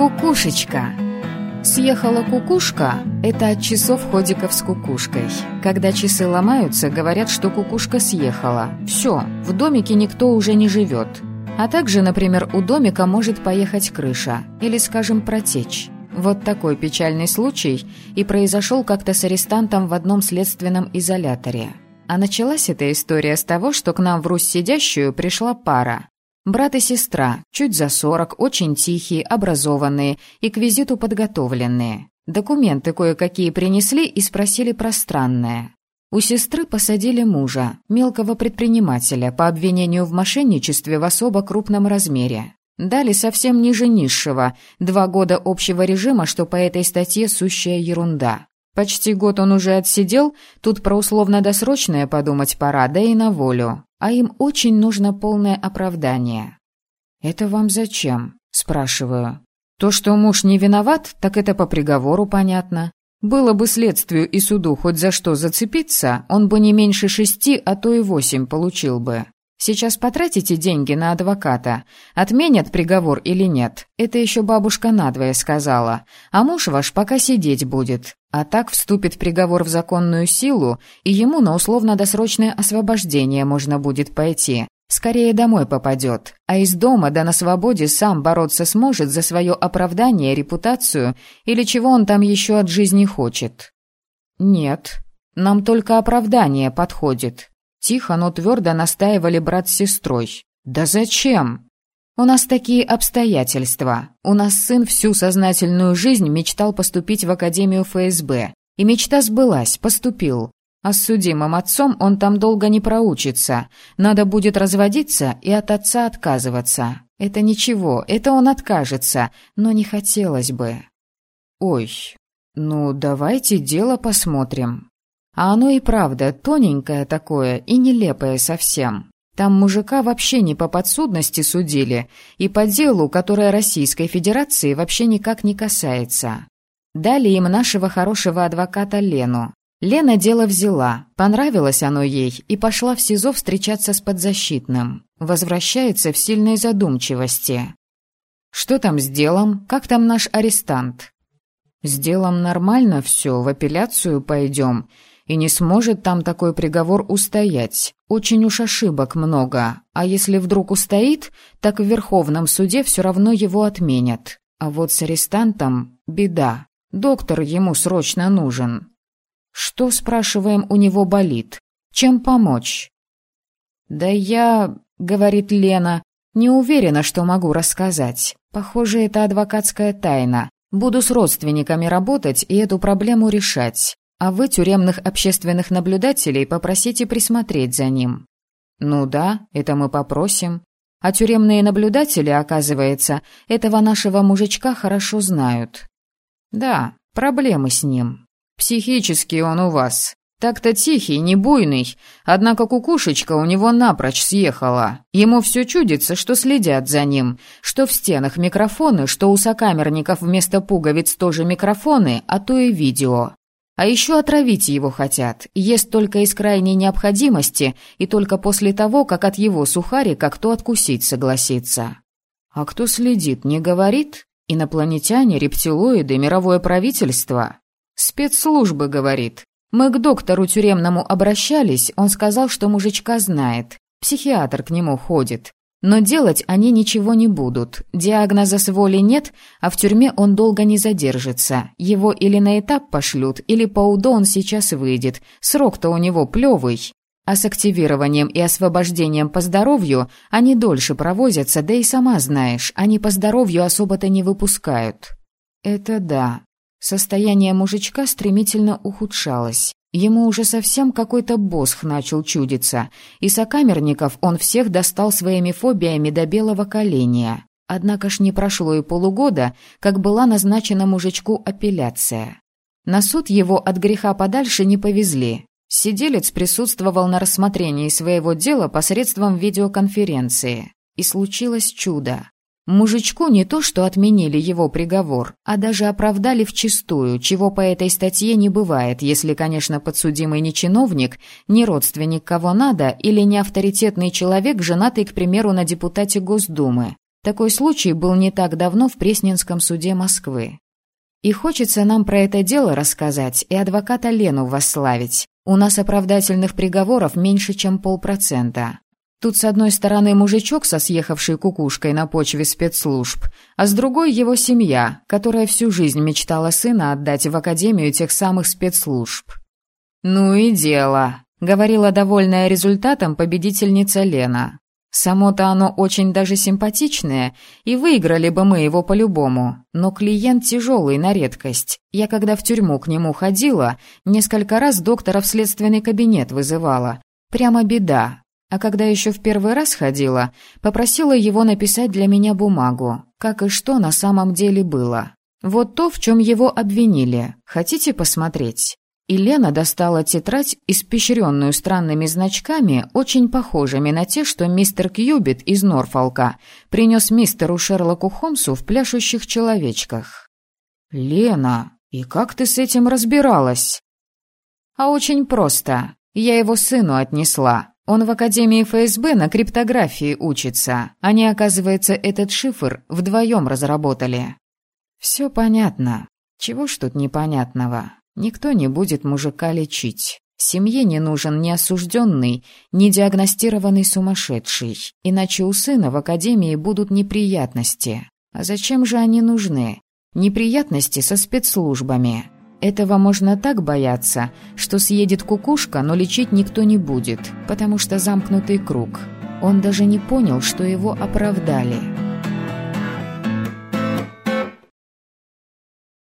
Кукушечка. Съехала кукушка – это от часов ходиков с кукушкой. Когда часы ломаются, говорят, что кукушка съехала. Все, в домике никто уже не живет. А также, например, у домика может поехать крыша или, скажем, протечь. Вот такой печальный случай и произошел как-то с арестантом в одном следственном изоляторе. А началась эта история с того, что к нам в Русь сидящую пришла пара. Брат и сестра, чуть за сорок, очень тихие, образованные и к визиту подготовленные. Документы кое-какие принесли и спросили про странное. У сестры посадили мужа, мелкого предпринимателя, по обвинению в мошенничестве в особо крупном размере. Дали совсем ниже низшего, два года общего режима, что по этой статье сущая ерунда. Почти год он уже отсидел, тут про условно-досрочное подумать пора, да и на волю а им очень нужно полное оправдание. «Это вам зачем?» – спрашиваю. «То, что муж не виноват, так это по приговору понятно. Было бы следствию и суду хоть за что зацепиться, он бы не меньше шести, а то и восемь получил бы. Сейчас потратите деньги на адвоката. Отменят приговор или нет? Это еще бабушка надвое сказала. А муж ваш пока сидеть будет. А так вступит приговор в законную силу, и ему на условно-досрочное освобождение можно будет пойти. Скорее домой попадет, а из дома да на свободе сам бороться сможет за свое оправдание, репутацию или чего он там еще от жизни хочет. Нет, нам только оправдание подходит. Тихо, но твердо настаивали брат с сестрой. «Да зачем?» «У нас такие обстоятельства. У нас сын всю сознательную жизнь мечтал поступить в Академию ФСБ. И мечта сбылась, поступил. А с судимым отцом он там долго не проучится. Надо будет разводиться и от отца отказываться. Это ничего, это он откажется, но не хотелось бы». «Ой, ну давайте дело посмотрим», а оно и правда тоненькое такое и нелепое совсем. Там мужика вообще не по подсудности судили, и по делу, которое Российской Федерации вообще никак не касается. Дали им нашего хорошего адвоката Лену. Лена дело взяла, понравилось оно ей, и пошла в СИЗО встречаться с подзащитным. Возвращается в сильной задумчивости. «Что там с делом? Как там наш арестант?» «С делом нормально все, в апелляцию пойдем. И не сможет там такой приговор устоять. Очень уж ошибок много. А если вдруг устоит, так в Верховном суде все равно его отменят. А вот с арестантом беда. Доктор ему срочно нужен. Что, спрашиваем, у него болит? Чем помочь? «Да я...» — говорит Лена. «Не уверена, что могу рассказать. Похоже, это адвокатская тайна. Буду с родственниками работать и эту проблему решать. А вы тюремных общественных наблюдателей попросите присмотреть за ним. Ну да, это мы попросим. А тюремные наблюдатели, оказывается, этого нашего мужичка хорошо знают. Да, проблемы с ним. Психически он у вас. Так-то тихий, не буйный, однако кукушечка у него напрочь съехала. Ему все чудится, что следят за ним, что в стенах микрофоны, что у сокамерников вместо пуговиц тоже микрофоны, а то и видео. А еще отравить его хотят, ест только из крайней необходимости и только после того, как от его сухарика кто откусить согласится. А кто следит, не говорит? Инопланетяне, рептилоиды, мировое правительство? Спецслужбы, говорит. Мы к доктору тюремному обращались, он сказал, что мужичка знает. Психиатр к нему ходит. Но делать они ничего не будут. Диагноза с воли нет, а в тюрьме он долго не задержится. Его или на этап пошлют, или по УДО он сейчас выйдет. Срок-то у него плевый. А с активированием и освобождением по здоровью они дольше провозятся, да и сама знаешь, они по здоровью особо-то не выпускают. Это да. Состояние мужичка стремительно ухудшалось. Ему уже совсем какой-то босх начал чудиться, и сокамерников он всех достал своими фобиями до белого коленя. Однако ж не прошло и полугода, как была назначена мужичку апелляция. На суд его от греха подальше не повезли. Сиделец присутствовал на рассмотрении своего дела посредством видеоконференции. И случилось чудо. Мужичку не то что отменили его приговор, а даже оправдали вчистую, чего по этой статье не бывает, если, конечно, подсудимый не чиновник, не родственник кого надо или не авторитетный человек, женатый, к примеру, на депутате Госдумы. Такой случай был не так давно в Пресненском суде Москвы. И хочется нам про это дело рассказать и адвоката Лену восславить. У нас оправдательных приговоров меньше, чем полпроцента. Тут с одной стороны мужичок со съехавшей кукушкой на почве спецслужб, а с другой его семья, которая всю жизнь мечтала сына отдать в академию тех самых спецслужб. «Ну и дело», — говорила довольная результатом победительница Лена. Само-то оно очень даже симпатичное, и выиграли бы мы его по-любому. Но клиент тяжелый на редкость. Я когда в тюрьму к нему ходила, несколько раз доктора в следственный кабинет вызывала. Прямо беда. А когда еще в первый раз ходила, попросила его написать для меня бумагу, как и что на самом деле было. Вот то, в чем его обвинили. Хотите посмотреть? и Лена достала тетрадь, испещренную странными значками, очень похожими на те, что мистер Кьюбит из Норфолка принес мистеру Шерлоку Холмсу в пляшущих человечках. «Лена, и как ты с этим разбиралась?» «А очень просто. Я его сыну отнесла. Он в Академии ФСБ на криптографии учится. Они, оказывается, этот шифр вдвоем разработали». «Все понятно. Чего ж тут непонятного?» Никто не будет мужика лечить. Семье не нужен ни осужденный, ни диагностированный сумасшедший, иначе у сына в академии будут неприятности. А зачем же они нужны? Неприятности со спецслужбами. Этого можно так бояться, что съедет кукушка, но лечить никто не будет, потому что замкнутый круг. Он даже не понял, что его оправдали.